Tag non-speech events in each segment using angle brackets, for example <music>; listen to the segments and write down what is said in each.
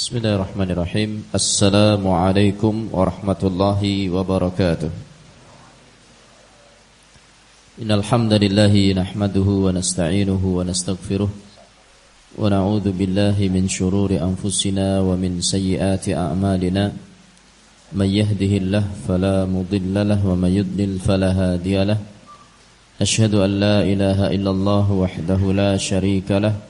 Bismillahirrahmanirrahim. Assalamualaikum warahmatullahi wabarakatuh. Innalhamdulillahi nahmaduhu wa nasta'inuhu wa nasta'gfiruh Wa na'udhu billahi min syururi anfusina wa min sayyiati a'malina. Man yahdihillah fala mudillalah wa man yudlil fala hadiyalah Ashhadu an la ilaha illallah wahdahu la sharika lah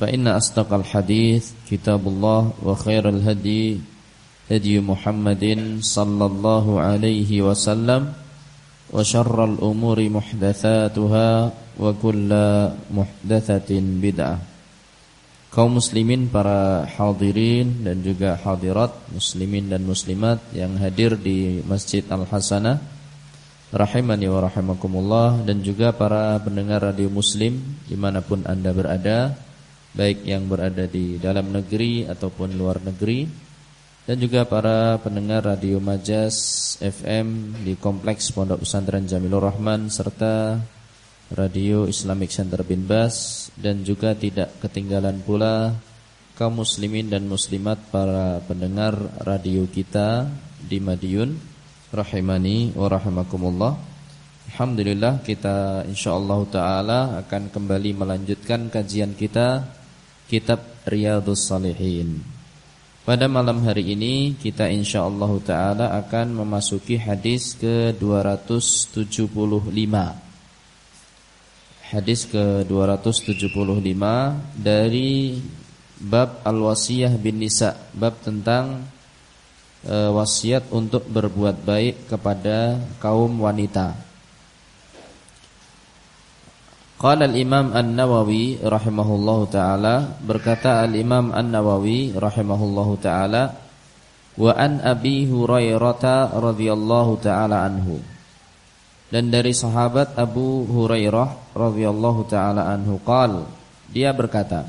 فإن أصدق الحديث كتاب الله وخير الهدي هدي محمد صلى الله عليه وسلم وشر الأمور محدثاتها وكل محدثة بدعة kaum muslimin para hadirin dan juga hadirat muslimin dan muslimat yang hadir di Masjid Al-Hasanah rahimani wa rahimakumullah dan juga para pendengar radio muslim dimanapun anda berada baik yang berada di dalam negeri ataupun luar negeri. Dan juga para pendengar radio Majas FM di Kompleks Pondok Pesantren Jamilur Rahman serta Radio Islamic Center Bin Bas dan juga tidak ketinggalan pula kaum muslimin dan muslimat para pendengar radio kita di Madiun. Rahimani wa rahimakumullah. Alhamdulillah kita insyaallah taala akan kembali melanjutkan kajian kita kitab Riyadhus Salihin. Pada malam hari ini kita insyaallah taala akan memasuki hadis ke-275. Hadis ke-275 dari bab al-wasiyah bin nisa, bab tentang e, wasiat untuk berbuat baik kepada kaum wanita. Qala al-Imam An-Nawawi rahimahullahu taala berkata al-Imam An-Nawawi rahimahullahu taala wa an Abi Hurairah radhiyallahu taala anhu. Dan dari sahabat Abu Hurairah radhiyallahu taala anhu qal dia berkata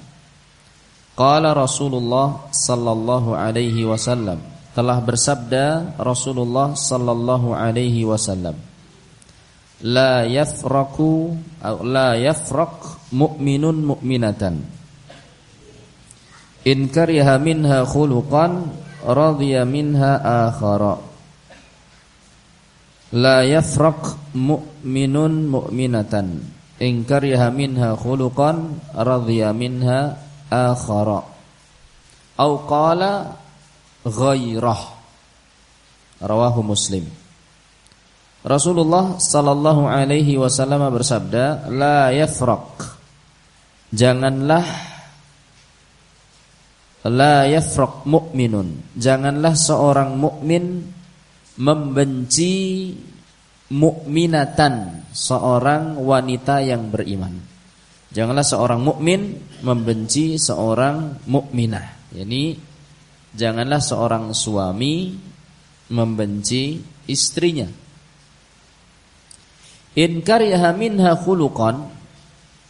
Qala Rasulullah sallallahu alaihi wasallam telah bersabda Rasulullah sallallahu alaihi wasallam la yafraku la yafraq mu'minun mu'minatan in kariha minha khuluqan radiya minha akhara la yafraq mu'minun mu'minatan in kariha minha khuluqan radiya minha akhara au qala ghairah rawahu muslim Rasulullah sallallahu alaihi wasallam bersabda, "La yafraq." Janganlah la yafraq mu'minun. Janganlah seorang mukmin membenci mukminatan, seorang wanita yang beriman. Janganlah seorang mukmin membenci seorang mukminah. Yani janganlah seorang suami membenci istrinya In kariha minha khuluqan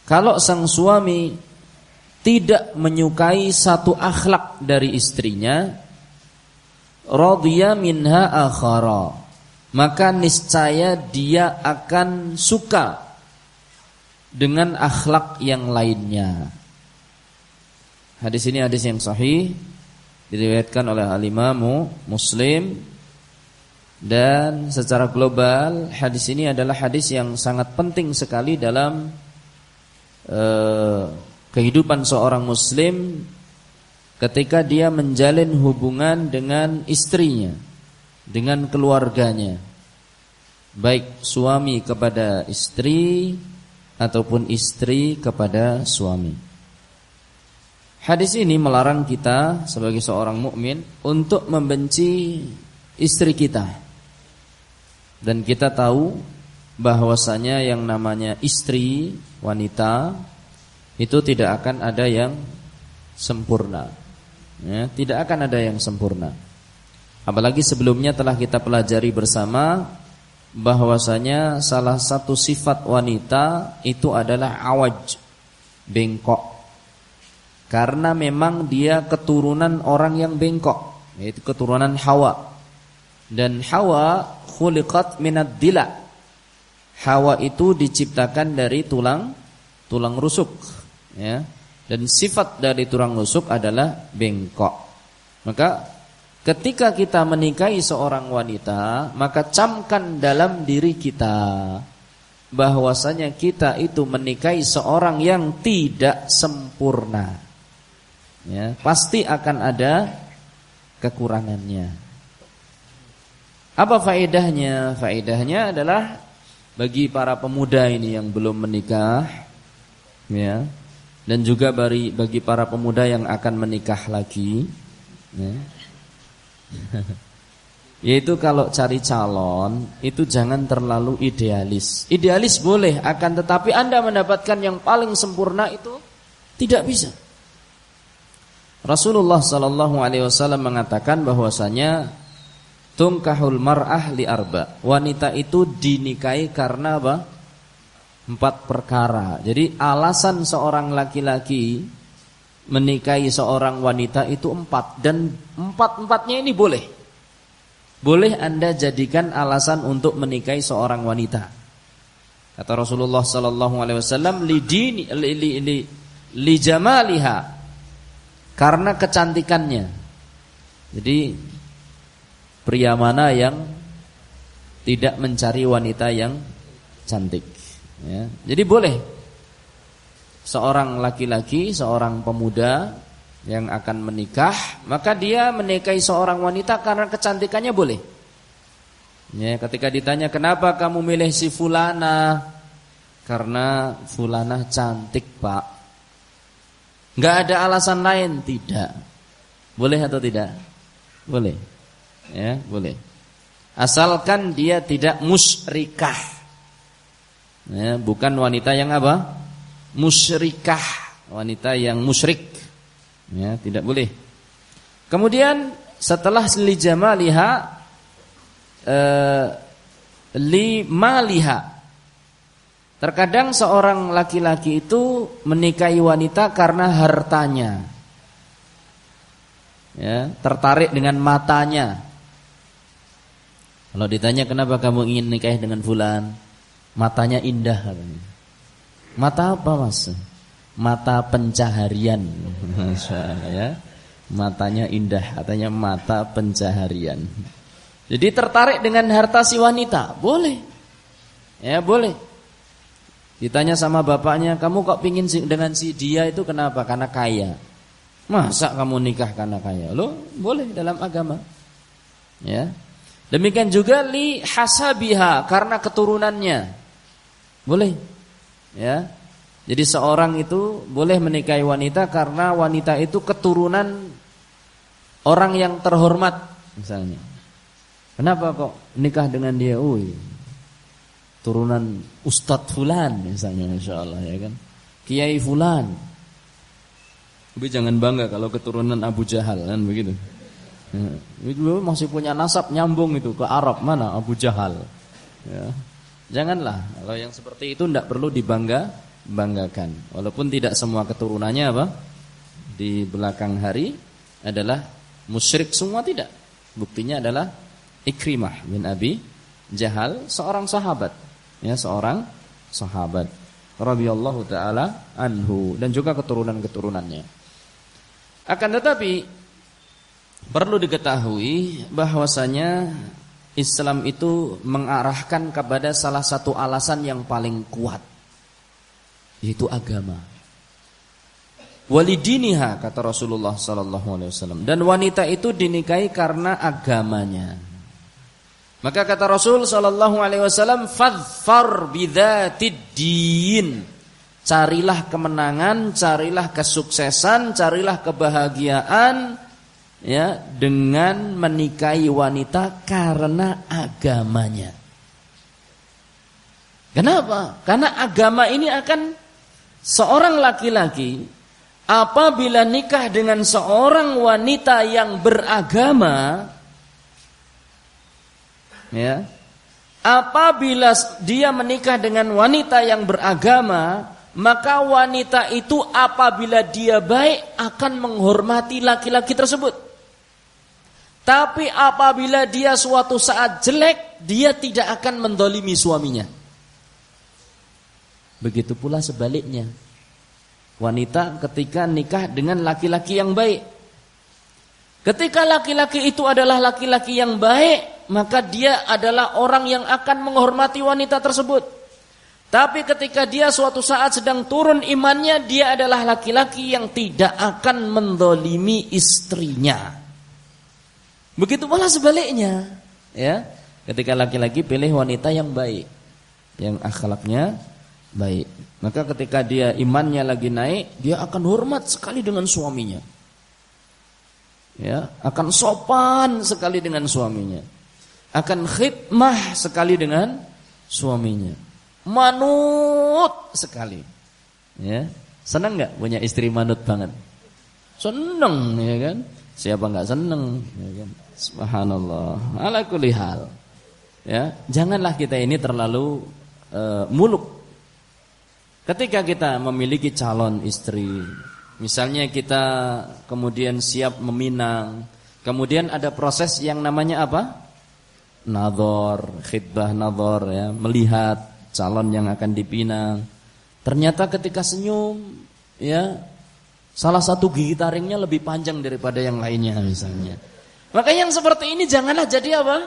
kalau sang suami tidak menyukai satu akhlak dari istrinya radhiya minha akhara maka niscaya dia akan suka dengan akhlak yang lainnya. Hadis ini hadis yang sahih diriwayatkan oleh al-Imam Muslim dan secara global hadis ini adalah hadis yang sangat penting sekali dalam uh, kehidupan seorang muslim ketika dia menjalin hubungan dengan istrinya, dengan keluarganya. baik suami kepada istri ataupun istri kepada suami. Hadis ini melarang kita sebagai seorang mukmin untuk membenci istri kita. Dan kita tahu bahwasanya yang namanya istri wanita itu tidak akan ada yang sempurna. Ya, tidak akan ada yang sempurna. Apalagi sebelumnya telah kita pelajari bersama bahwasanya salah satu sifat wanita itu adalah awaj, bengkok. Karena memang dia keturunan orang yang bengkok, yaitu keturunan Hawa. Dan Hawa khuliqat minad dila. Hawa itu diciptakan dari tulang tulang rusuk, ya. Dan sifat dari tulang rusuk adalah bengkok. Maka Ketika kita menikahi seorang wanita, maka camkan dalam diri kita bahwasanya kita itu menikahi seorang yang tidak sempurna. Ya, pasti akan ada kekurangannya. Apa faedahnya? Faedahnya adalah bagi para pemuda ini yang belum menikah, ya, dan juga bagi bagi para pemuda yang akan menikah lagi, ya, <laughs> Yaitu kalau cari calon itu jangan terlalu idealis. Idealis boleh, akan tetapi Anda mendapatkan yang paling sempurna itu tidak bisa. Rasulullah sallallahu alaihi wasallam mengatakan bahwasanya tungkahul mar'ah li arba. Wanita itu dinikahi karena apa? Empat perkara. Jadi alasan seorang laki-laki menikahi seorang wanita itu empat dan empat-empatnya ini boleh. Boleh anda jadikan alasan untuk menikahi seorang wanita. Kata Rasulullah Sallallahu Alaihi Wasallam, lidini li, li, li, li jamaliha karena kecantikannya. Jadi pria mana yang tidak mencari wanita yang cantik? Ya. Jadi boleh seorang laki-laki, seorang pemuda yang akan menikah, maka dia menikahi seorang wanita karena kecantikannya boleh. Ya, ketika ditanya kenapa kamu milih si fulana? Karena fulana cantik, Pak. Enggak ada alasan lain, tidak. Boleh atau tidak? Boleh. Ya, boleh. Asalkan dia tidak musyrikah. Ya, bukan wanita yang apa? musyrikah, wanita yang musyrik. Ya, tidak boleh. Kemudian setelah li jamaliha eh, li maliha. Terkadang seorang laki-laki itu menikahi wanita karena hartanya. Ya, tertarik dengan matanya. Kalau ditanya kenapa kamu ingin nikah dengan fulan? Matanya indah katanya. Mata apa mas? Mata pencaharian <laughs> ya. Matanya indah Katanya mata pencaharian Jadi tertarik dengan harta si wanita Boleh Ya boleh Ditanya sama bapaknya Kamu kok pingin dengan si dia itu kenapa? Karena kaya Masa kamu nikah karena kaya? Lo boleh dalam agama Ya Demikian juga li hasabiha karena keturunannya. Boleh. Ya. Jadi seorang itu boleh menikahi wanita karena wanita itu keturunan orang yang terhormat misalnya. Kenapa kok nikah dengan dia? Oh, turunan Ustadz Fulan misalnya Masya Allah ya kan. Kiai Fulan. Tapi jangan bangga kalau keturunan Abu Jahal kan begitu. Ya. Itu masih punya nasab nyambung itu ke Arab mana Abu Jahal. Ya. Janganlah kalau yang seperti itu tidak perlu dibangga banggakan. Walaupun tidak semua keturunannya apa di belakang hari adalah musyrik semua tidak. Buktinya adalah Ikrimah bin Abi Jahal seorang sahabat, ya seorang sahabat radhiyallahu taala anhu dan juga keturunan-keturunannya. Akan tetapi perlu diketahui bahwasanya Islam itu mengarahkan kepada salah satu alasan yang paling kuat yaitu agama. Walidiniha kata Rasulullah sallallahu alaihi wasallam dan wanita itu dinikahi karena agamanya. Maka kata Rasul sallallahu alaihi wasallam, "Fadfar bidzatid din." Carilah kemenangan, carilah kesuksesan, carilah kebahagiaan ya dengan menikahi wanita karena agamanya. Kenapa? Karena agama ini akan seorang laki-laki apabila nikah dengan seorang wanita yang beragama ya apabila dia menikah dengan wanita yang beragama maka wanita itu apabila dia baik akan menghormati laki-laki tersebut. Tapi apabila dia suatu saat jelek, dia tidak akan mendolimi suaminya. Begitu pula sebaliknya. Wanita ketika nikah dengan laki-laki yang baik. Ketika laki-laki itu adalah laki-laki yang baik, maka dia adalah orang yang akan menghormati wanita tersebut. Tapi ketika dia suatu saat sedang turun imannya, dia adalah laki-laki yang tidak akan mendolimi istrinya. Begitu pula sebaliknya, ya. Ketika laki-laki pilih wanita yang baik, yang akhlaknya baik, maka ketika dia imannya lagi naik, dia akan hormat sekali dengan suaminya. Ya, akan sopan sekali dengan suaminya. Akan khidmah sekali dengan suaminya manut sekali. Ya, senang nggak punya istri manut banget? Seneng ya kan? Siapa nggak seneng? Ya kan? Subhanallah. Ala kulli. Ya, janganlah kita ini terlalu uh, muluk. Ketika kita memiliki calon istri, misalnya kita kemudian siap meminang, kemudian ada proses yang namanya apa? Nador, khidbah nador ya, melihat calon yang akan dipinang. Ternyata ketika senyum, ya salah satu gigi taringnya lebih panjang daripada yang lainnya misalnya. Maka yang seperti ini janganlah jadi apa?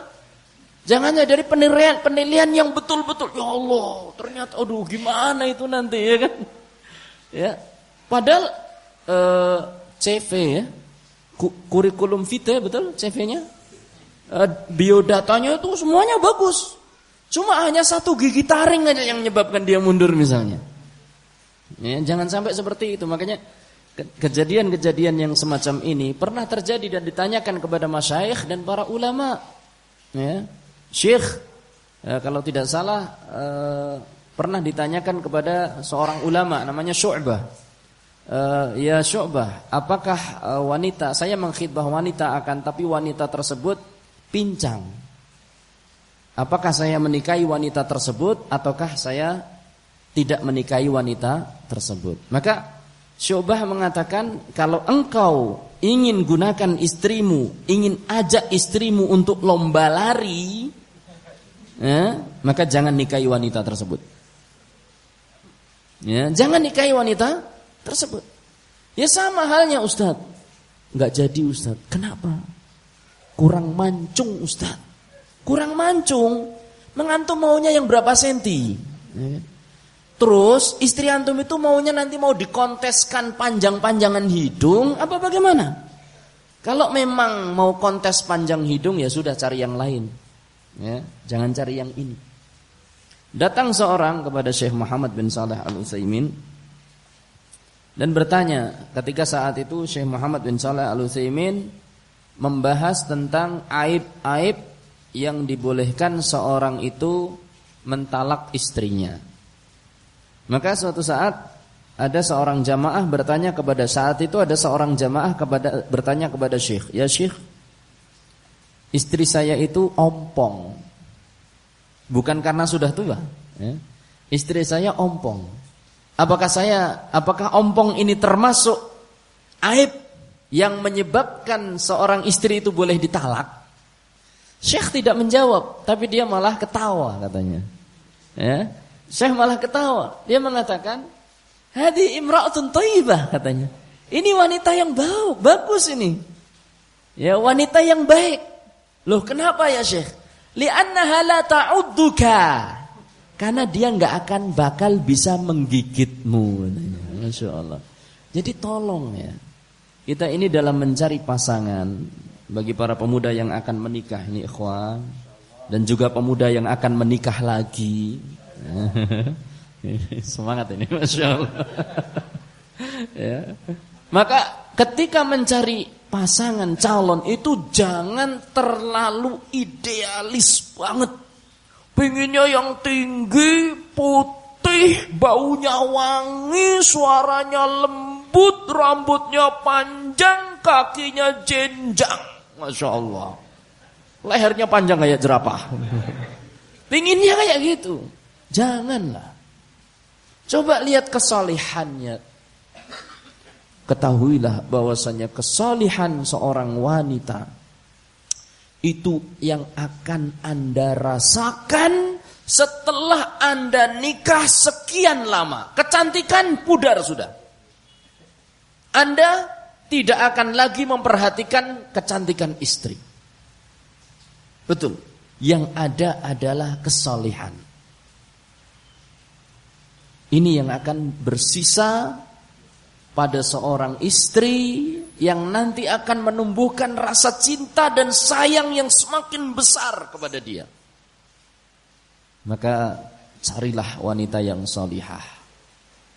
Janganlah dari penilaian penilaian yang betul-betul. Ya Allah, ternyata aduh gimana itu nanti ya kan? Ya. Padahal eh, CV ya, kurikulum vitae betul CV-nya? Eh, biodatanya itu semuanya bagus. Cuma hanya satu gigi taring aja yang menyebabkan dia mundur misalnya. Ya, jangan sampai seperti itu. Makanya kejadian-kejadian yang semacam ini pernah terjadi dan ditanyakan kepada masyayikh dan para ulama. Ya. Syekh ya, kalau tidak salah eh, pernah ditanyakan kepada seorang ulama namanya Syu'bah. Eh, ya Syu'bah, apakah eh, wanita saya mengkhidbah wanita akan tapi wanita tersebut pincang Apakah saya menikahi wanita tersebut ataukah saya tidak menikahi wanita tersebut? Maka Syubah mengatakan kalau engkau ingin gunakan istrimu, ingin ajak istrimu untuk lomba lari, ya, maka jangan nikahi wanita tersebut. Ya, jangan nikahi wanita tersebut. Ya sama halnya Ustadz. Enggak jadi Ustadz. Kenapa? Kurang mancung Ustadz kurang mancung. Mengantum maunya yang berapa senti? Ya. Terus istri antum itu maunya nanti mau dikonteskan panjang-panjangan hidung apa bagaimana? Kalau memang mau kontes panjang hidung ya sudah cari yang lain. Ya, jangan cari yang ini. Datang seorang kepada Syekh Muhammad bin Saleh Al Utsaimin dan bertanya, ketika saat itu Syekh Muhammad bin Saleh Al Utsaimin membahas tentang aib-aib yang dibolehkan seorang itu mentalak istrinya. Maka suatu saat ada seorang jamaah bertanya kepada saat itu ada seorang jamaah kepada bertanya kepada syekh, "Ya syekh, istri saya itu ompong." Bukan karena sudah tua, ya. Istri saya ompong. Apakah saya apakah ompong ini termasuk aib yang menyebabkan seorang istri itu boleh ditalak? Syekh tidak menjawab, tapi dia malah ketawa katanya. Ya. Syekh malah ketawa. Dia mengatakan, "Hadi imra'atun thayyibah," katanya. Ini wanita yang bau, bagus ini. Ya, wanita yang baik. Loh, kenapa ya Syekh? Li'annaha la ta'udduka. Karena dia nggak akan bakal bisa menggigitmu. Masya Allah. Jadi tolong ya. Kita ini dalam mencari pasangan bagi para pemuda yang akan menikah ini ikhwan dan juga pemuda yang akan menikah lagi. Semangat ini, masya Allah. ya. Maka ketika mencari pasangan calon itu jangan terlalu idealis banget. Pinginnya yang tinggi, putih, baunya wangi, suaranya lembut, rambutnya panjang, kakinya jenjang. Masya Allah. Lehernya panjang kayak jerapah. Pinginnya kayak gitu. Janganlah. Coba lihat kesalihannya. Ketahuilah bahwasanya kesalihan seorang wanita itu yang akan Anda rasakan setelah Anda nikah sekian lama. Kecantikan pudar sudah. Anda tidak akan lagi memperhatikan kecantikan istri. Betul. Yang ada adalah kesalihan. Ini yang akan bersisa pada seorang istri yang nanti akan menumbuhkan rasa cinta dan sayang yang semakin besar kepada dia. Maka carilah wanita yang salihah.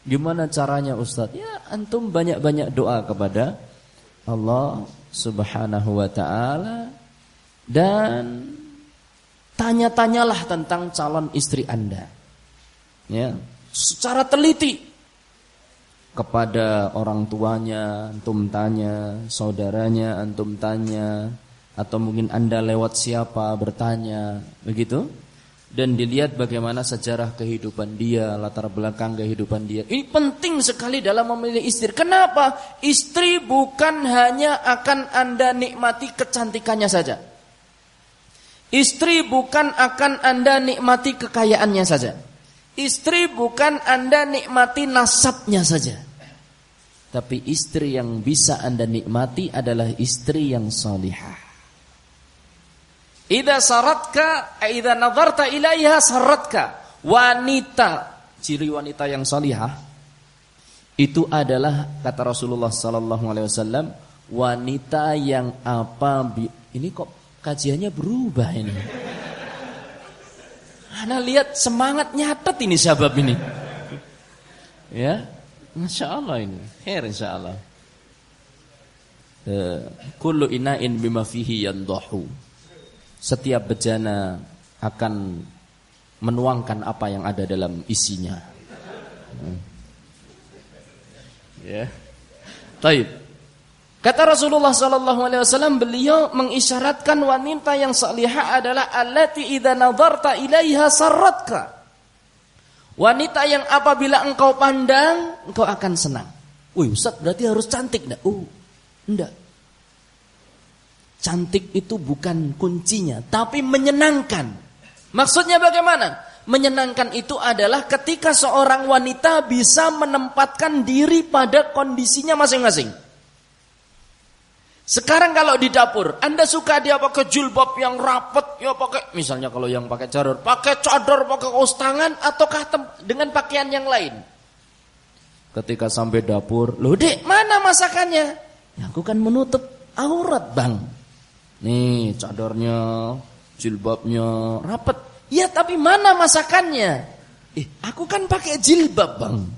Gimana caranya Ustaz? Ya antum banyak-banyak doa kepada Allah Subhanahu wa taala dan tanya-tanyalah tentang calon istri Anda. Ya, secara teliti kepada orang tuanya, antum tanya, saudaranya, antum tanya, atau mungkin Anda lewat siapa bertanya, begitu? Dan dilihat bagaimana sejarah kehidupan dia, latar belakang kehidupan dia. Ini penting sekali dalam memilih istri. Kenapa? Istri bukan hanya akan Anda nikmati kecantikannya saja. Istri bukan akan Anda nikmati kekayaannya saja. Istri bukan Anda nikmati nasabnya saja. Tapi istri yang bisa anda nikmati adalah istri yang salihah. Ida saratka, ida nazarta ilaiha saratka. Wanita, ciri wanita yang salihah itu adalah kata Rasulullah sallallahu alaihi wasallam wanita yang apa ini kok kajiannya berubah ini. Anda lihat semangat nyatet ini sahabat ini. Ya, Masya Allah ini. Khair insya Allah. Eh, kullu ina'in bima fihi yandahu. Setiap bejana akan menuangkan apa yang ada dalam isinya. Hmm. Ya. Taib. Kata Rasulullah sallallahu alaihi wasallam beliau mengisyaratkan wanita yang salihah adalah allati idza nadarta ilaiha sarratka. Wanita yang apabila engkau pandang, engkau akan senang. Wih Ustaz berarti harus cantik. Enggak? Oh, enggak. Cantik itu bukan kuncinya, tapi menyenangkan. Maksudnya bagaimana? Menyenangkan itu adalah ketika seorang wanita bisa menempatkan diri pada kondisinya masing-masing. Sekarang kalau di dapur, Anda suka dia pakai jilbab yang rapat, ya pakai misalnya kalau yang pakai cadar, pakai cadar, pakai kaos tangan ataukah dengan pakaian yang lain. Ketika sampai dapur, "Loh, Dek, mana masakannya?" Ya, aku kan menutup aurat, Bang. Nih, cadarnya, jilbabnya rapat. Ya, tapi mana masakannya? Eh, aku kan pakai jilbab, Bang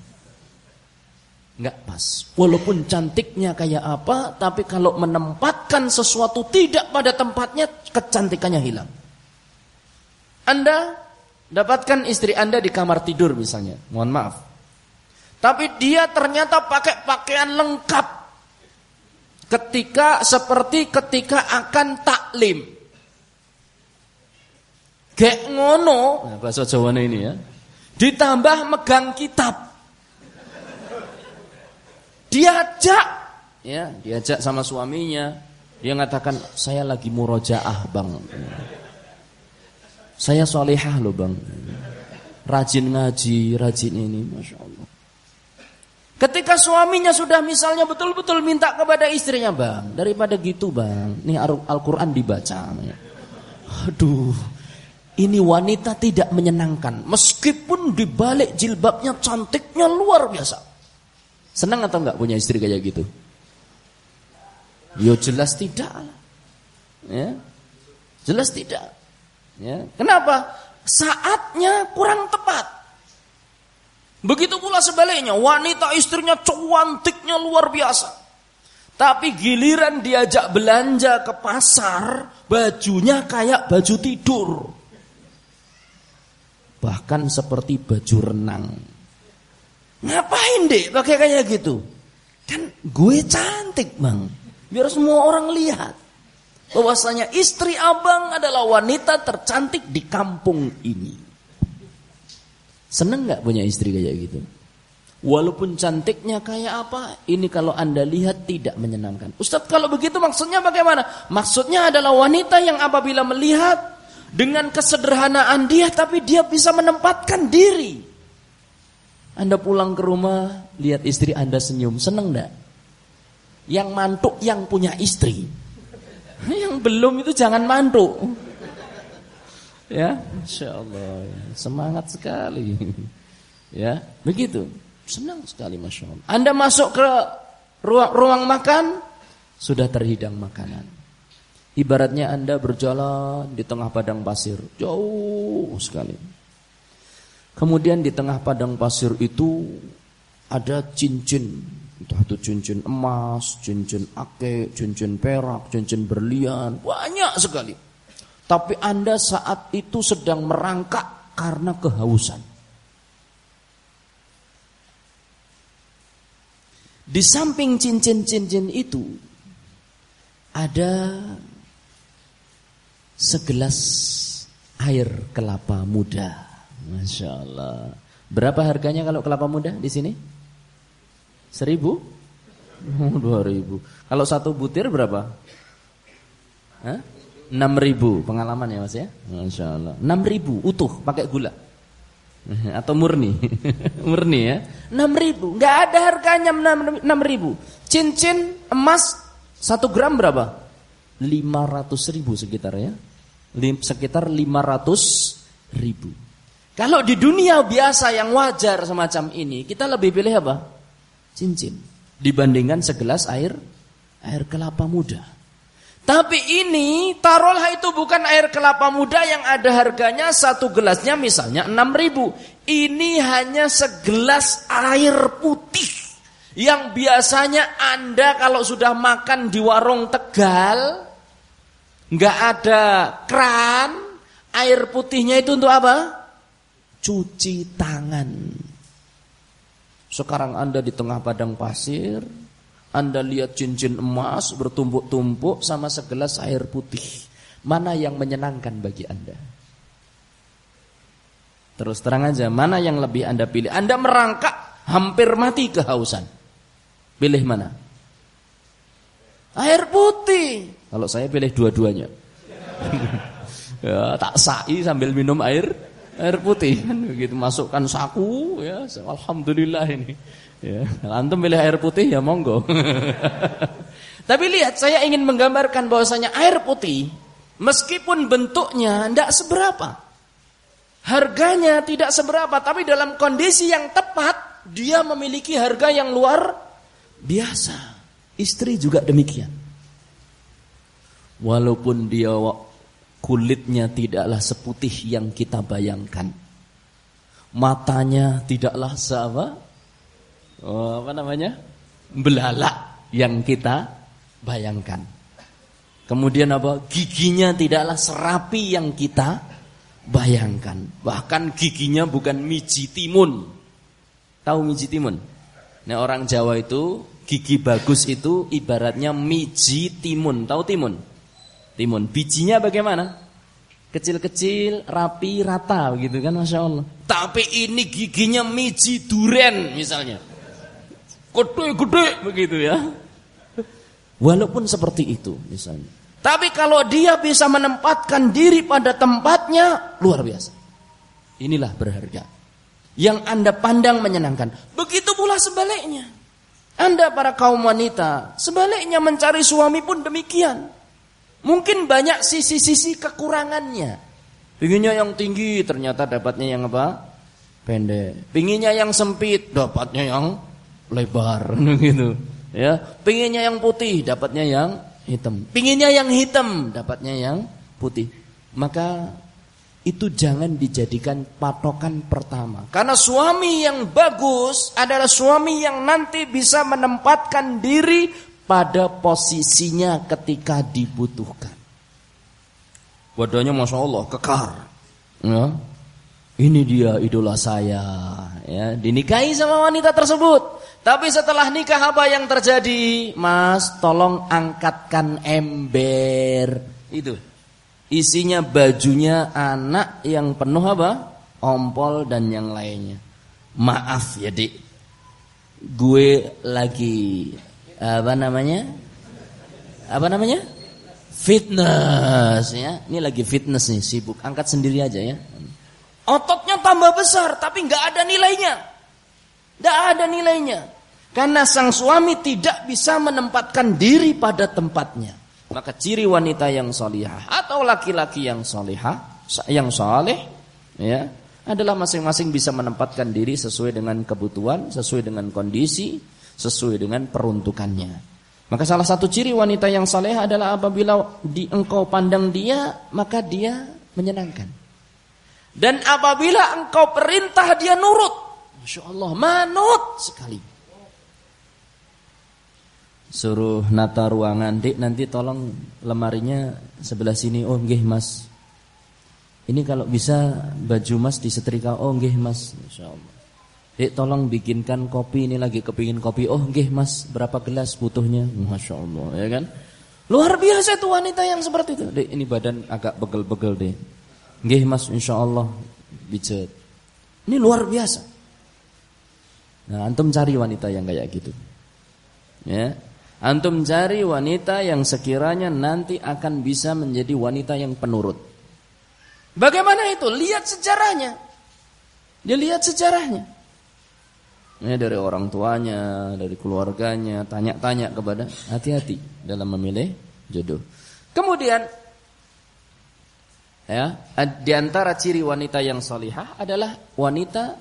nggak pas. Walaupun cantiknya kayak apa, tapi kalau menempatkan sesuatu tidak pada tempatnya, kecantikannya hilang. Anda dapatkan istri Anda di kamar tidur misalnya, mohon maaf. Tapi dia ternyata pakai pakaian lengkap. Ketika seperti ketika akan taklim. Gek ngono, nah, bahasa Jawa ini ya. Ditambah megang kitab. Diajak, ya, diajak sama suaminya. Dia mengatakan, saya lagi murojaah bang. Saya solehah loh bang. Rajin ngaji, rajin ini, masya Allah. Ketika suaminya sudah misalnya betul-betul minta kepada istrinya bang, daripada gitu bang, nih Al-Quran dibaca. Aduh, ini wanita tidak menyenangkan. Meskipun dibalik jilbabnya cantiknya luar biasa. Senang atau enggak punya istri kayak gitu? Yo jelas tidak. Ya. Jelas tidak. Ya. Kenapa? Saatnya kurang tepat. Begitu pula sebaliknya, wanita istrinya cantiknya luar biasa. Tapi giliran diajak belanja ke pasar, bajunya kayak baju tidur. Bahkan seperti baju renang. Ngapain deh pakai kayak gitu? Kan gue cantik bang. Biar semua orang lihat. Bahwasanya istri abang adalah wanita tercantik di kampung ini. Seneng gak punya istri kayak gitu? Walaupun cantiknya kayak apa, ini kalau anda lihat tidak menyenangkan. Ustadz kalau begitu maksudnya bagaimana? Maksudnya adalah wanita yang apabila melihat dengan kesederhanaan dia, tapi dia bisa menempatkan diri. Anda pulang ke rumah, lihat istri anda senyum, seneng enggak? Yang mantuk yang punya istri. <laughs> Yang belum itu jangan mantuk. Ya, Insya Allah. Semangat sekali. <laughs> Ya, begitu. Senang sekali Masya Allah. Anda masuk ke ruang, ruang makan, sudah terhidang makanan. Ibaratnya Anda berjalan di tengah padang pasir, jauh sekali. Kemudian di tengah padang pasir itu ada cincin, entah itu cincin emas, cincin ake, cincin perak, cincin berlian, banyak sekali. Tapi Anda saat itu sedang merangkak karena kehausan. Di samping cincin-cincin itu ada segelas air kelapa muda. Masya Allah. Berapa harganya kalau kelapa muda di sini? Seribu? Oh, dua ribu. Kalau satu butir berapa? Enam ribu. Pengalaman ya mas ya? Masya Allah. Enam ribu utuh pakai gula. <laughs> atau murni <laughs> murni ya enam ribu nggak ada harganya enam ribu cincin emas satu gram berapa lima ratus ribu sekitar ya sekitar lima ratus ribu kalau di dunia biasa yang wajar semacam ini kita lebih pilih apa cincin dibandingkan segelas air air kelapa muda tapi ini taruhlah itu bukan air kelapa muda yang ada harganya satu gelasnya misalnya 6 ribu. Ini hanya segelas air putih yang biasanya Anda kalau sudah makan di warung Tegal nggak ada keran, air putihnya itu untuk apa? Cuci tangan. Sekarang Anda di tengah padang pasir, anda lihat cincin emas bertumpuk-tumpuk sama segelas air putih. Mana yang menyenangkan bagi Anda? Terus terang aja, mana yang lebih Anda pilih? Anda merangkak hampir mati kehausan. Pilih mana? Air putih. Kalau saya pilih dua-duanya. <laughs> ya, tak sa'i sambil minum air air putih <laughs> kan begitu masukkan saku ya alhamdulillah ini Ya, antum pilih air putih ya monggo. <laughs> Tapi lihat, saya ingin menggambarkan bahwasanya air putih meskipun bentuknya tidak seberapa. Harganya tidak seberapa, tapi dalam kondisi yang tepat dia memiliki harga yang luar biasa. Istri juga demikian. Walaupun dia kulitnya tidaklah seputih yang kita bayangkan. Matanya tidaklah sama oh, apa namanya? belalak yang kita bayangkan. Kemudian apa? Giginya tidaklah serapi yang kita bayangkan. Bahkan giginya bukan miji timun. Tahu miji timun? Nah, orang Jawa itu gigi bagus itu ibaratnya miji timun. Tahu timun? Timun. Bijinya bagaimana? Kecil-kecil, rapi, rata gitu kan Masya Allah. Tapi ini giginya miji duren misalnya. Gede-gede begitu ya. Walaupun seperti itu misalnya. Tapi kalau dia bisa menempatkan diri pada tempatnya luar biasa. Inilah berharga. Yang Anda pandang menyenangkan. Begitu pula sebaliknya. Anda para kaum wanita, sebaliknya mencari suami pun demikian. Mungkin banyak sisi-sisi kekurangannya. Pinginnya yang tinggi, ternyata dapatnya yang apa? Pendek. Pinginnya yang sempit, dapatnya yang lebar <laughs> gitu ya pinginnya yang putih dapatnya yang hitam pinginnya yang hitam dapatnya yang putih maka itu jangan dijadikan patokan pertama. Karena suami yang bagus adalah suami yang nanti bisa menempatkan diri pada posisinya ketika dibutuhkan. Wadahnya Masya Allah, kekar. Ya. Ini dia idola saya. Ya, dinikahi sama wanita tersebut. Tapi setelah nikah apa yang terjadi? Mas, tolong angkatkan ember. Itu. Isinya bajunya anak yang penuh apa? Ompol dan yang lainnya. Maaf ya dik. Gue lagi apa namanya? Apa namanya? Fitness ya. Ini lagi fitness nih, sibuk. Angkat sendiri aja ya. Ototnya tambah besar tapi nggak ada nilainya. Nggak ada nilainya. Karena sang suami tidak bisa menempatkan diri pada tempatnya. Maka ciri wanita yang solihah atau laki-laki yang solihah, yang soleh, ya, adalah masing-masing bisa menempatkan diri sesuai dengan kebutuhan, sesuai dengan kondisi, sesuai dengan peruntukannya. Maka salah satu ciri wanita yang soleh adalah apabila di engkau pandang dia, maka dia menyenangkan. Dan apabila engkau perintah dia nurut, masya Allah manut sekali. Suruh nata ruangan dik nanti tolong lemarinya sebelah sini. Oh nggih mas. Ini kalau bisa baju mas disetrika. Oh nggih mas. Insyaallah dik tolong bikinkan kopi ini lagi. Kepingin kopi. Oh nggih mas. Berapa gelas butuhnya? Masya Allah ya kan? Luar biasa itu wanita yang seperti itu. Dik ini badan agak begel-begel deh nggih mas. Insyaallah bijet ini luar biasa. Nah antum cari wanita yang kayak gitu. Ya. Antum cari wanita yang sekiranya nanti akan bisa menjadi wanita yang penurut. Bagaimana itu? Lihat sejarahnya. Dia lihat sejarahnya. Ini dari orang tuanya, dari keluarganya, tanya-tanya kepada hati-hati dalam memilih jodoh. Kemudian ya, di antara ciri wanita yang salihah adalah wanita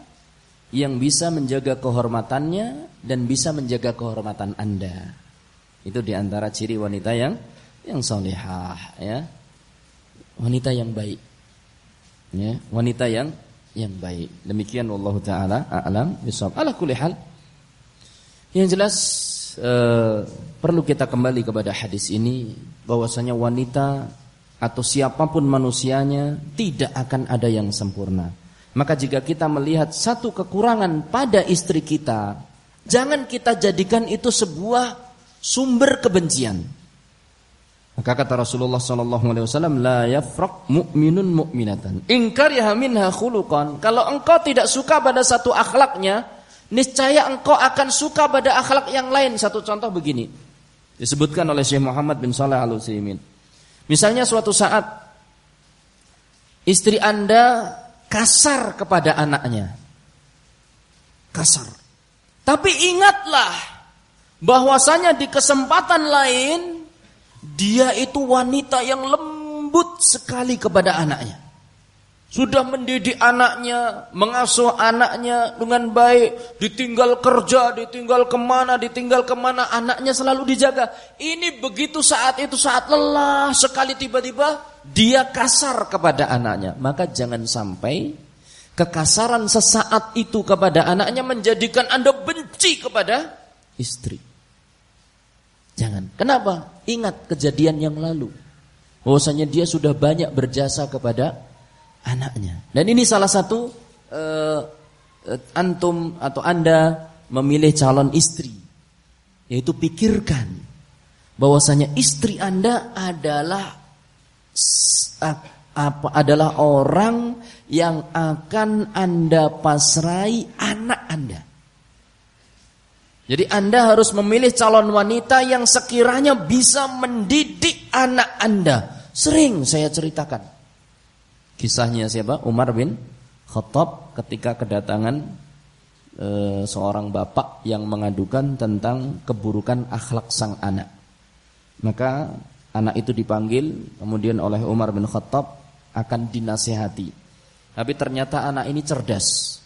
yang bisa menjaga kehormatannya dan bisa menjaga kehormatan Anda. Itu di antara ciri wanita yang yang solehah, ya. Wanita yang baik. Ya, wanita yang yang baik. Demikian Allah taala a'lam bisawab. Ala kulli hal yang jelas eh, perlu kita kembali kepada hadis ini bahwasanya wanita atau siapa pun manusianya tidak akan ada yang sempurna. Maka jika kita melihat satu kekurangan pada istri kita, jangan kita jadikan itu sebuah sumber kebencian. Maka kata Rasulullah sallallahu alaihi wasallam la yafraq mu'minun mu'minatan. In kariha minha khuluqan, kalau engkau tidak suka pada satu akhlaknya, niscaya engkau akan suka pada akhlak yang lain. Satu contoh begini. Disebutkan oleh Syekh Muhammad bin Saleh Al Utsaimin. Misalnya suatu saat istri Anda kasar kepada anaknya. Kasar. Tapi ingatlah bahwasanya di kesempatan lain dia itu wanita yang lembut sekali kepada anaknya. Sudah mendidik anaknya, mengasuh anaknya dengan baik, ditinggal kerja, ditinggal ke mana, ditinggal ke mana, anaknya selalu dijaga. Ini begitu saat itu saat lelah sekali tiba-tiba dia kasar kepada anaknya. Maka jangan sampai kekasaran sesaat itu kepada anaknya menjadikan anda benci kepada istri. Jangan. Kenapa? Ingat kejadian yang lalu. Bahwasanya dia sudah banyak berjasa kepada anaknya. Dan ini salah satu uh, antum atau Anda memilih calon istri. Yaitu pikirkan bahwasanya istri Anda adalah apa adalah orang yang akan Anda pasrai anak Anda. Jadi Anda harus memilih calon wanita yang sekiranya bisa mendidik anak Anda. Sering saya ceritakan. Kisahnya siapa? Umar bin Khattab ketika kedatangan e, seorang bapak yang mengadukan tentang keburukan akhlak sang anak. Maka anak itu dipanggil kemudian oleh Umar bin Khattab akan dinasehati. Tapi ternyata anak ini cerdas.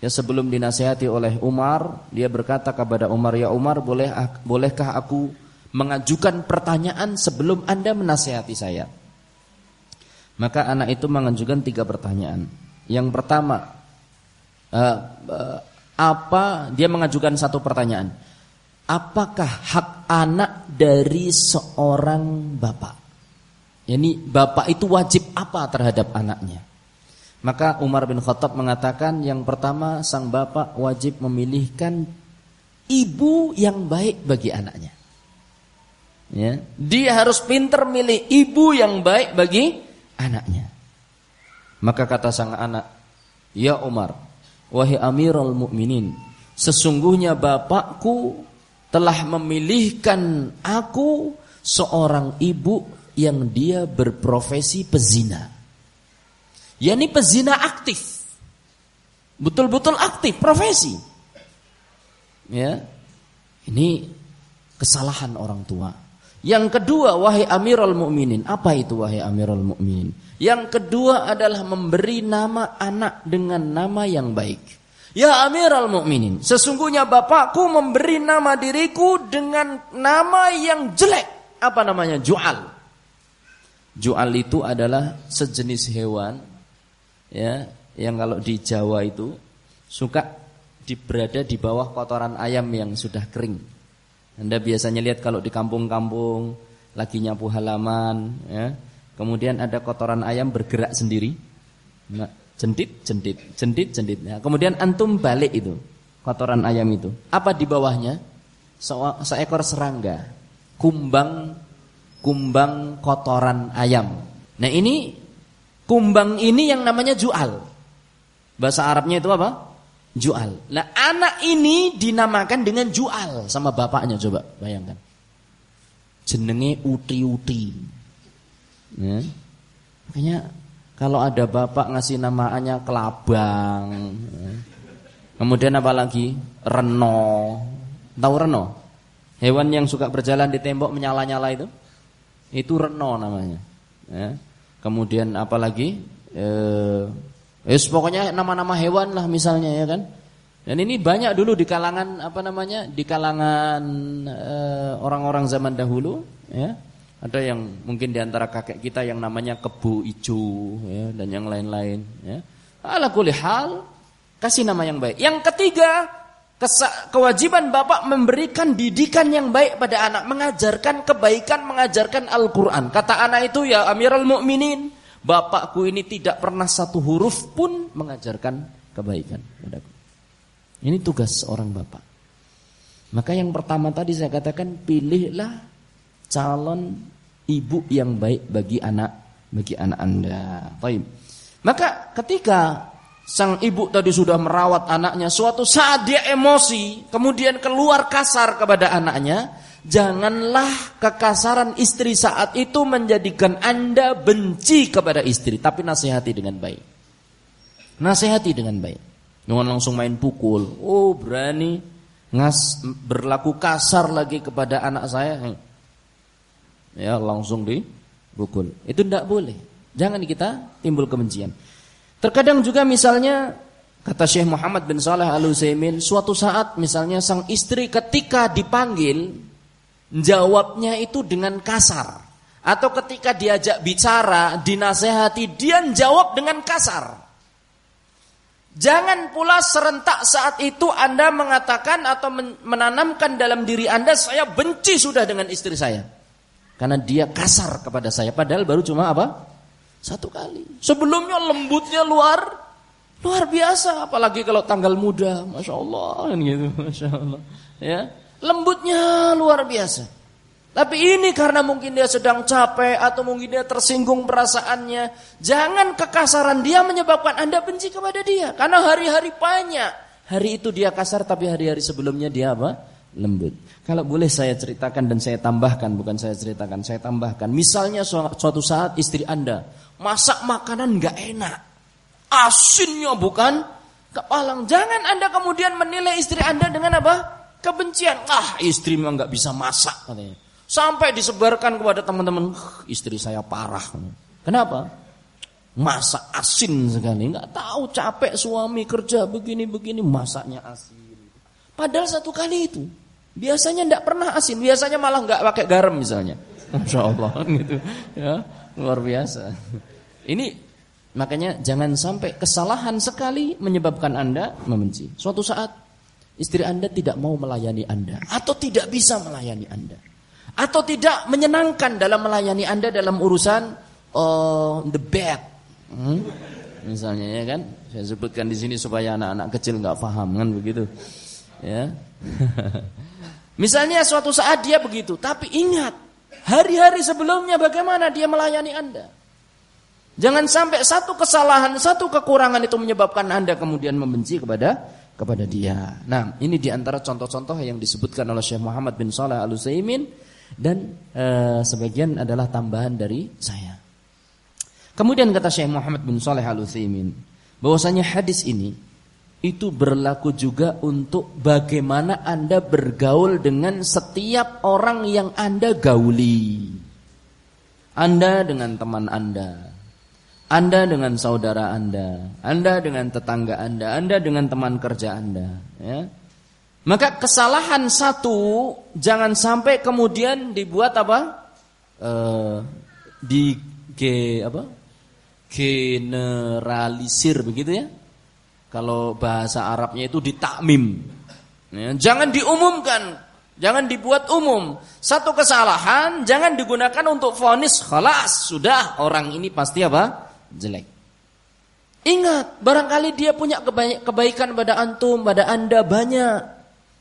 Ya sebelum dinasihati oleh Umar, dia berkata kepada Umar, "Ya Umar, boleh bolehkah aku mengajukan pertanyaan sebelum Anda menasihati saya?" Maka anak itu mengajukan tiga pertanyaan. Yang pertama, uh, uh, apa dia mengajukan satu pertanyaan? Apakah hak anak dari seorang bapak? Yani bapak itu wajib apa terhadap anaknya? Maka Umar bin Khattab mengatakan yang pertama sang bapak wajib memilihkan ibu yang baik bagi anaknya. Ya, dia harus pintar milih ibu yang baik bagi anaknya. Maka kata sang anak, "Ya Umar, wahai Amirul Mukminin, sesungguhnya bapakku telah memilihkan aku seorang ibu yang dia berprofesi pezina." Yakni pezina aktif. Betul-betul aktif profesi. Ya. Ini kesalahan orang tua. Yang kedua, wahai Amirul Mukminin, apa itu wahai Amirul Mukminin? Yang kedua adalah memberi nama anak dengan nama yang baik. Ya Amirul Mukminin, sesungguhnya bapakku memberi nama diriku dengan nama yang jelek. Apa namanya? Jual. Jual itu adalah sejenis hewan ya yang kalau di Jawa itu suka di, berada di bawah kotoran ayam yang sudah kering. Anda biasanya lihat kalau di kampung-kampung lagi nyapu halaman, ya, kemudian ada kotoran ayam bergerak sendiri, nah, jendit, jendit, jendit, jendit. Ya. Kemudian antum balik itu kotoran ayam itu. Apa di bawahnya? Se seekor serangga, kumbang, kumbang kotoran ayam. Nah ini Kumbang ini yang namanya jual. Bahasa Arabnya itu apa? Jual. Nah anak ini dinamakan dengan jual sama bapaknya coba bayangkan. Jenenge uti-uti. Ya. Makanya kalau ada bapak ngasih namanya kelabang. Ya. Kemudian apa lagi? Reno. Tahu reno? Hewan yang suka berjalan di tembok menyala-nyala itu? Itu reno namanya. Ya. Kemudian apalagi eh, eh pokoknya nama-nama hewan lah misalnya ya kan. Dan ini banyak dulu di kalangan apa namanya? di kalangan eh, orang-orang eh, zaman dahulu ya. Ada yang mungkin di antara kakek kita yang namanya kebu ijo ya dan yang lain-lain ya. Ala hal kasih nama yang baik. Yang ketiga, kewajiban bapak memberikan didikan yang baik pada anak, mengajarkan kebaikan, mengajarkan Al-Qur'an. Kata anak itu ya Amirul Mukminin, bapakku ini tidak pernah satu huruf pun mengajarkan kebaikan. Ini tugas seorang bapak. Maka yang pertama tadi saya katakan pilihlah calon ibu yang baik bagi anak bagi anak Anda. Baik. Maka ketika sang ibu tadi sudah merawat anaknya, suatu saat dia emosi, kemudian keluar kasar kepada anaknya, janganlah kekasaran istri saat itu menjadikan Anda benci kepada istri, tapi nasihati dengan baik. Nasihati dengan baik. Jangan langsung main pukul. Oh, berani ngas berlaku kasar lagi kepada anak saya. Ya, langsung dipukul. Itu tidak boleh. Jangan kita timbul kebencian. Terkadang juga misalnya kata Syekh Muhammad bin Saleh Al Utsaimin, suatu saat misalnya sang istri ketika dipanggil jawabnya itu dengan kasar atau ketika diajak bicara, dinasehati, dia jawab dengan kasar. Jangan pula serentak saat itu Anda mengatakan atau menanamkan dalam diri Anda saya benci sudah dengan istri saya. Karena dia kasar kepada saya padahal baru cuma apa? Satu kali. Sebelumnya lembutnya luar luar biasa, apalagi kalau tanggal muda, masya Allah, kan gitu, <laughs> masya Allah. Ya, lembutnya luar biasa. Tapi ini karena mungkin dia sedang capek atau mungkin dia tersinggung perasaannya. Jangan kekasaran dia menyebabkan Anda benci kepada dia. Karena hari-hari banyak. Hari itu dia kasar tapi hari-hari sebelumnya dia apa? Lembut. Kalau boleh saya ceritakan dan saya tambahkan, bukan saya ceritakan, saya tambahkan. Misalnya suatu saat istri Anda masak makanan nggak enak. Asinnya bukan kepalang. Jangan Anda kemudian menilai istri Anda dengan apa? Kebencian. Ah, istri memang nggak bisa masak katanya. Sampai disebarkan kepada teman-teman, istri saya parah. Kenapa? Masak asin sekali. Nggak tahu capek suami kerja begini-begini, masaknya asin. Padahal satu kali itu. Biasanya tidak pernah asin, biasanya malah nggak pakai garam misalnya. Masya Allah <laughs> gitu. Ya, luar biasa. Ini makanya jangan sampai kesalahan sekali menyebabkan Anda membenci. Suatu saat istri Anda tidak mau melayani Anda atau tidak bisa melayani Anda. Atau tidak menyenangkan dalam melayani Anda dalam urusan uh, the bed. Hmm? Misalnya ya kan, saya sebutkan di sini supaya anak-anak kecil nggak paham kan begitu. Ya. <laughs> Misalnya suatu saat dia begitu, tapi ingat hari-hari sebelumnya bagaimana dia melayani Anda. Jangan sampai satu kesalahan, satu kekurangan itu menyebabkan Anda kemudian membenci kepada kepada dia. Nah, ini di antara contoh-contoh yang disebutkan oleh Syekh Muhammad bin Saleh Al Utsaimin dan e, sebagian adalah tambahan dari saya. Kemudian kata Syekh Muhammad bin Saleh Al Utsaimin, bahwasanya hadis ini itu berlaku juga untuk bagaimana Anda bergaul dengan setiap orang yang Anda gauli. Anda dengan teman Anda, Anda dengan saudara Anda, Anda dengan tetangga Anda, Anda dengan teman kerja Anda, ya. Maka kesalahan satu jangan sampai kemudian dibuat apa? Uh, di ge, apa? generalisir begitu ya kalau bahasa Arabnya itu ditakmim. Ya, jangan diumumkan, jangan dibuat umum. Satu kesalahan jangan digunakan untuk vonis khalas, sudah orang ini pasti apa? jelek. Ingat, barangkali dia punya kebaikan pada antum, pada Anda banyak.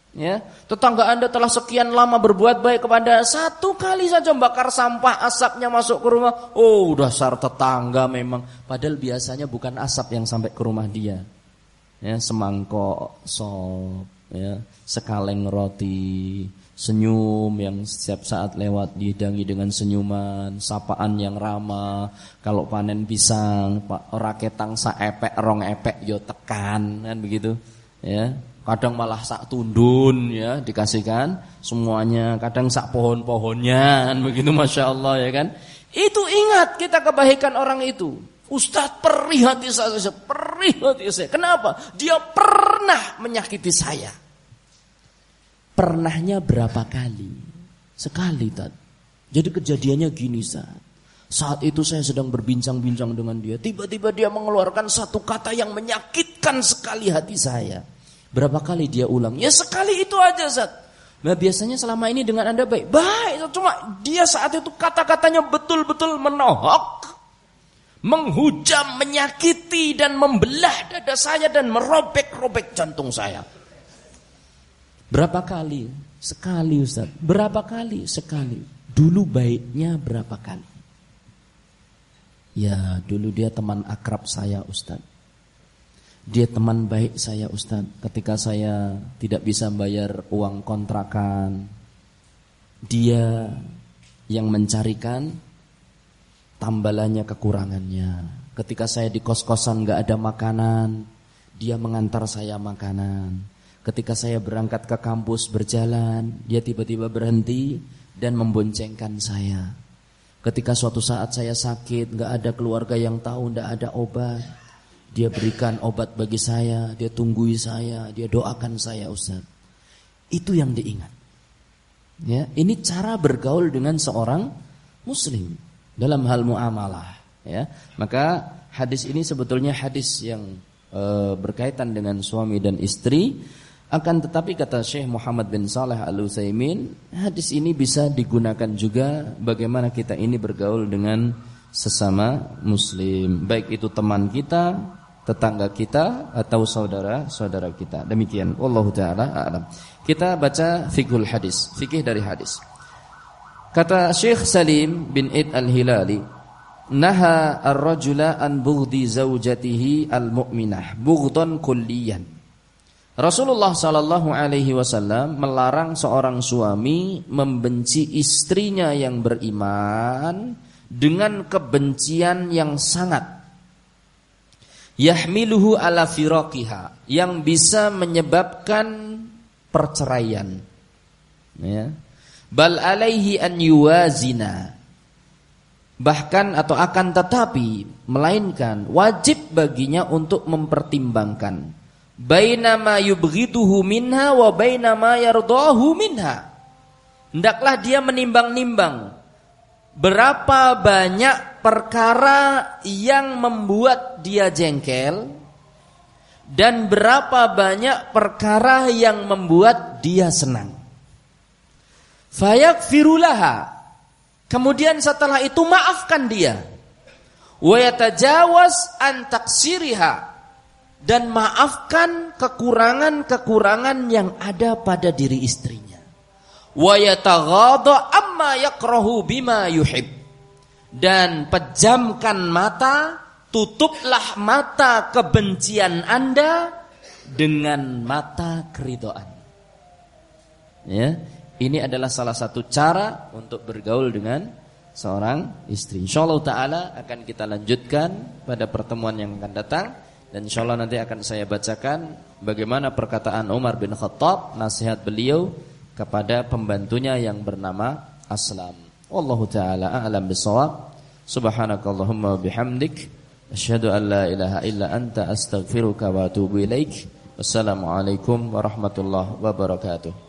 Ya, tetangga Anda telah sekian lama berbuat baik kepada satu kali saja bakar sampah asapnya masuk ke rumah. Oh, dasar tetangga memang. Padahal biasanya bukan asap yang sampai ke rumah dia ya semangkok sop ya sekaleng roti senyum yang setiap saat lewat dihidangi dengan senyuman sapaan yang ramah kalau panen pisang pak raketang sa epek rong epek yo tekan kan begitu. Ya kadang malah sak tundun ya dikasihkan semuanya. Kadang sak pohon-pohonnya kan begitu masya Allah ya kan. Itu ingat kita kebaikan orang itu. Ustadz perih hati saya, hati saya. Kenapa? Dia pernah menyakiti saya. Pernahnya berapa kali? Sekali, Tad. Jadi kejadiannya gini, saat. Saat itu saya sedang berbincang-bincang dengan dia. Tiba-tiba dia mengeluarkan satu kata yang menyakitkan sekali hati saya. Berapa kali dia ulang? Ya sekali itu aja, Zat. Nah biasanya selama ini dengan anda baik. Baik, cuma dia saat itu kata-katanya betul-betul menohok menghujam, menyakiti dan membelah dada saya dan merobek-robek jantung saya. Berapa kali? Sekali Ustaz. Berapa kali? Sekali. Dulu baiknya berapa kali? Ya, dulu dia teman akrab saya Ustaz. Dia teman baik saya Ustaz. Ketika saya tidak bisa bayar uang kontrakan, dia yang mencarikan tambalannya kekurangannya. Ketika saya di kos-kosan gak ada makanan, dia mengantar saya makanan. Ketika saya berangkat ke kampus berjalan, dia tiba-tiba berhenti dan memboncengkan saya. Ketika suatu saat saya sakit, gak ada keluarga yang tahu, gak ada obat. Dia berikan obat bagi saya, dia tunggui saya, dia doakan saya Ustaz. Itu yang diingat. Ya, ini cara bergaul dengan seorang muslim dalam hal muamalah ya. Maka hadis ini sebetulnya hadis yang e, berkaitan dengan suami dan istri. Akan tetapi kata Syekh Muhammad bin Saleh Al Utsaimin hadis ini bisa digunakan juga bagaimana kita ini bergaul dengan sesama muslim. Baik itu teman kita tetangga kita atau saudara-saudara kita. Demikian. Wallahu taala a'lam. Kita baca fikhul hadis fikih dari hadis Kata Syekh Salim bin Id al-Hilali, Naha ar-rajula an bughdi zaujatihi al-mu'minah, bughdon kulliyan. Rasulullah sallallahu alaihi wasallam melarang seorang suami membenci istrinya yang beriman dengan kebencian yang sangat. Yahmiluhu ala firaqiha yang bisa menyebabkan perceraian. Ya bal alaihi an yuwazina. Bahkan atau akan tetapi melainkan wajib baginya untuk mempertimbangkan. Baina ma yubghiduhu minha wa baina ma yardahu minha. Hendaklah dia menimbang-nimbang berapa banyak perkara yang membuat dia jengkel dan berapa banyak perkara yang membuat dia senang. Fayakfirulaha. Kemudian setelah itu maafkan dia. Wa yatajawaz an dan maafkan kekurangan-kekurangan yang ada pada diri istrinya. Wa yataghadha amma yakrahu bima yuhib. Dan pejamkan mata, tutuplah mata kebencian Anda dengan mata keridoan. Ya, ini adalah salah satu cara untuk bergaul dengan seorang istri. Insyaallah taala akan kita lanjutkan pada pertemuan yang akan datang. Dan insya Allah nanti akan saya bacakan bagaimana perkataan Umar bin Khattab, nasihat beliau kepada pembantunya yang bernama Aslam. Wallahu taala a'lam bisawab. Subhanakallahumma bihamdik asyhadu an la ilaha illa anta astaghfiruka wa atubu ilaik. Wassalamualaikum warahmatullahi wabarakatuh.